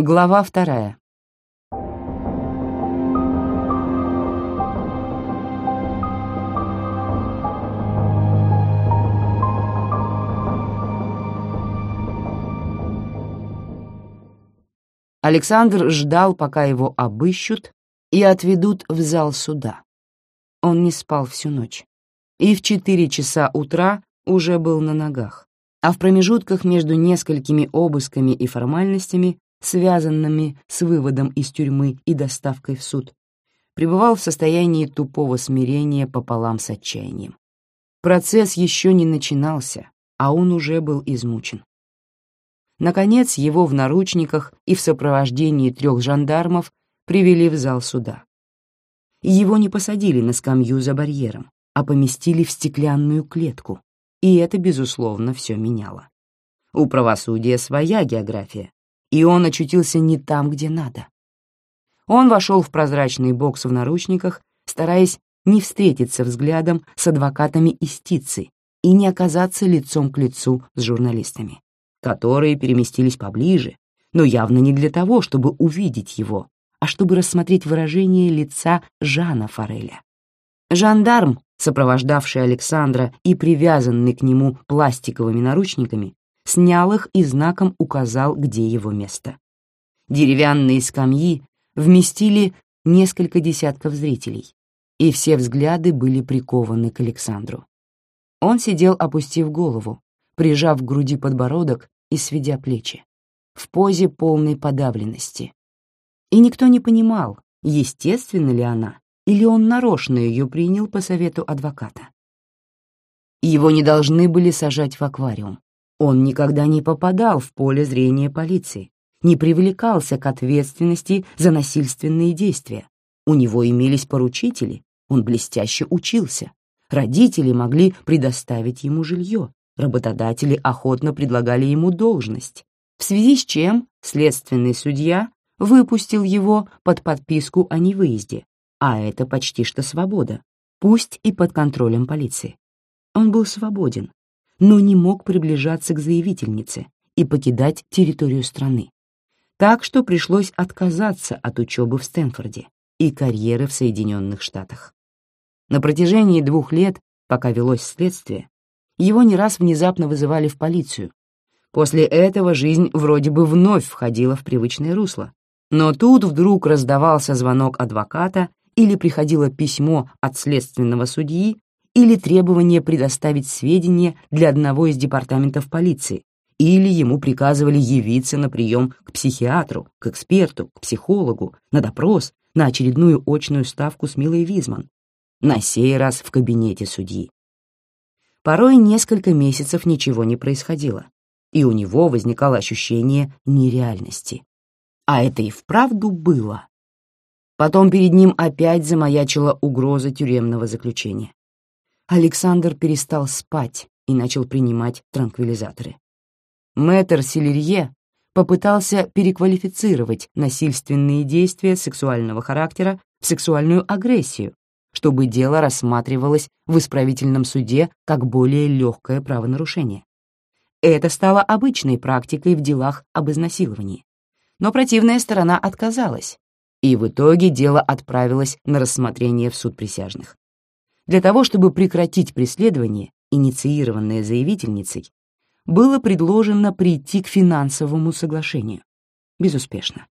Глава вторая. Александр ждал, пока его обыщут и отведут в зал суда. Он не спал всю ночь. И в четыре часа утра уже был на ногах. А в промежутках между несколькими обысками и формальностями, связанными с выводом из тюрьмы и доставкой в суд, пребывал в состоянии тупого смирения пополам с отчаянием. Процесс еще не начинался, а он уже был измучен. Наконец, его в наручниках и в сопровождении трех жандармов привели в зал суда. Его не посадили на скамью за барьером, а поместили в стеклянную клетку, и это, безусловно, все меняло. У правосудия своя география, и он очутился не там, где надо. Он вошел в прозрачный бокс в наручниках, стараясь не встретиться взглядом с адвокатами истицы и не оказаться лицом к лицу с журналистами которые переместились поближе, но явно не для того, чтобы увидеть его, а чтобы рассмотреть выражение лица Жана Фореля. Жандарм, сопровождавший Александра и привязанный к нему пластиковыми наручниками, снял их и знаком указал, где его место. Деревянные скамьи вместили несколько десятков зрителей, и все взгляды были прикованы к Александру. Он сидел, опустив голову, прижав к груди подбородок и сведя плечи, в позе полной подавленности. И никто не понимал, естественно ли она, или он нарочно ее принял по совету адвоката. Его не должны были сажать в аквариум. Он никогда не попадал в поле зрения полиции, не привлекался к ответственности за насильственные действия. У него имелись поручители, он блестяще учился. Родители могли предоставить ему жилье, Работодатели охотно предлагали ему должность, в связи с чем следственный судья выпустил его под подписку о невыезде, а это почти что свобода, пусть и под контролем полиции. Он был свободен, но не мог приближаться к заявительнице и покидать территорию страны. Так что пришлось отказаться от учебы в Стэнфорде и карьеры в Соединенных Штатах. На протяжении двух лет, пока велось следствие, его не раз внезапно вызывали в полицию. После этого жизнь вроде бы вновь входила в привычное русло. Но тут вдруг раздавался звонок адвоката или приходило письмо от следственного судьи или требование предоставить сведения для одного из департаментов полиции, или ему приказывали явиться на прием к психиатру, к эксперту, к психологу, на допрос, на очередную очную ставку с Милой Визман, на сей раз в кабинете судьи. Порой несколько месяцев ничего не происходило, и у него возникало ощущение нереальности. А это и вправду было. Потом перед ним опять замаячила угроза тюремного заключения. Александр перестал спать и начал принимать транквилизаторы. Мэтр Селерье попытался переквалифицировать насильственные действия сексуального характера в сексуальную агрессию чтобы дело рассматривалось в исправительном суде как более легкое правонарушение. Это стало обычной практикой в делах об изнасиловании. Но противная сторона отказалась, и в итоге дело отправилось на рассмотрение в суд присяжных. Для того, чтобы прекратить преследование, инициированное заявительницей, было предложено прийти к финансовому соглашению. Безуспешно.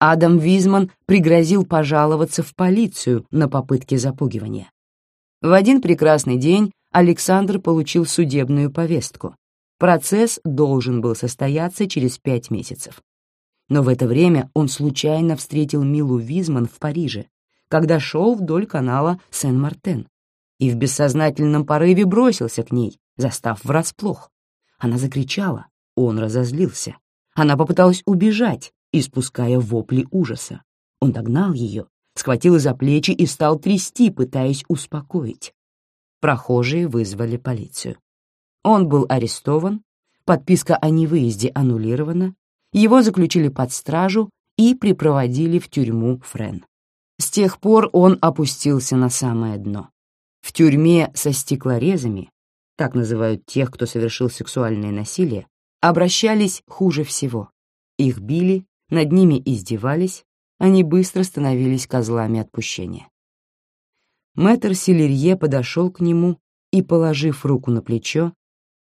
Адам Визман пригрозил пожаловаться в полицию на попытки запугивания. В один прекрасный день Александр получил судебную повестку. Процесс должен был состояться через пять месяцев. Но в это время он случайно встретил Милу Визман в Париже, когда шел вдоль канала Сен-Мартен, и в бессознательном порыве бросился к ней, застав врасплох. Она закричала, он разозлился. Она попыталась убежать, испуская вопли ужаса. Он догнал ее, схватил за плечи и стал трясти, пытаясь успокоить. Прохожие вызвали полицию. Он был арестован, подписка о невыезде аннулирована, его заключили под стражу и припроводили в тюрьму Френ. С тех пор он опустился на самое дно. В тюрьме со стеклорезами, так называют тех, кто совершил сексуальное насилие, обращались хуже всего. Их били, над ними издевались, они быстро становились козлами отпущения. Мэтр Селерье подошел к нему и, положив руку на плечо,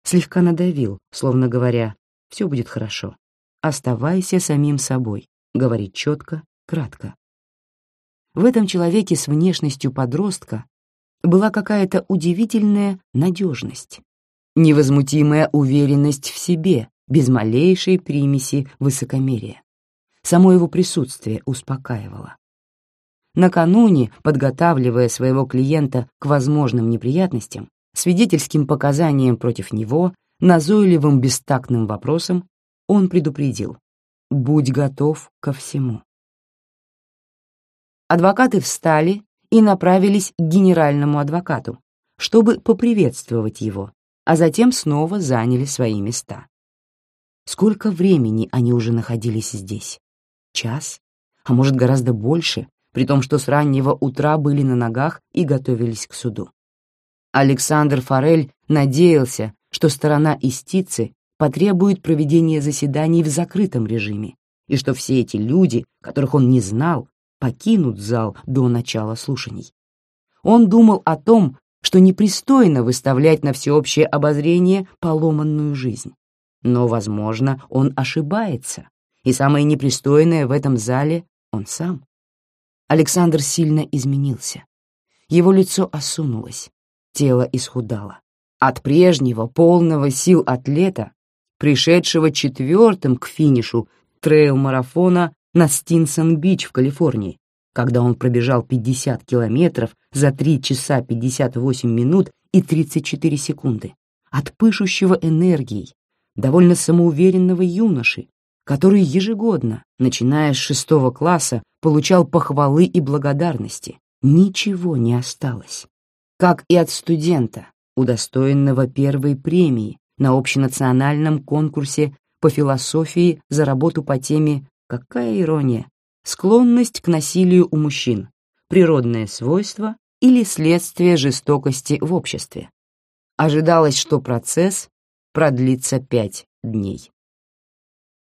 слегка надавил, словно говоря, «Все будет хорошо. Оставайся самим собой», говорит четко, кратко. В этом человеке с внешностью подростка была какая-то удивительная надежность, невозмутимая уверенность в себе, без малейшей примеси высокомерия. Само его присутствие успокаивало. Накануне, подготавливая своего клиента к возможным неприятностям, свидетельским показаниям против него, назойливым бестактным вопросам, он предупредил «Будь готов ко всему». Адвокаты встали и направились к генеральному адвокату, чтобы поприветствовать его, а затем снова заняли свои места. Сколько времени они уже находились здесь? Час? А может, гораздо больше, при том, что с раннего утра были на ногах и готовились к суду. Александр Форель надеялся, что сторона истицы потребует проведения заседаний в закрытом режиме, и что все эти люди, которых он не знал, покинут зал до начала слушаний. Он думал о том, что непристойно выставлять на всеобщее обозрение поломанную жизнь. Но, возможно, он ошибается, и самое непристойное в этом зале — он сам. Александр сильно изменился. Его лицо осунулось, тело исхудало. От прежнего полного сил атлета, пришедшего четвертым к финишу трейл-марафона на Стинсон-Бич в Калифорнии, когда он пробежал 50 километров за 3 часа 58 минут и 34 секунды, от пышущего энергией, довольно самоуверенного юноши, который ежегодно, начиная с шестого класса, получал похвалы и благодарности. Ничего не осталось. Как и от студента, удостоенного первой премии на общенациональном конкурсе по философии за работу по теме «Какая ирония!» склонность к насилию у мужчин, природное свойство или следствие жестокости в обществе. Ожидалось, что процесс продлится пять дней.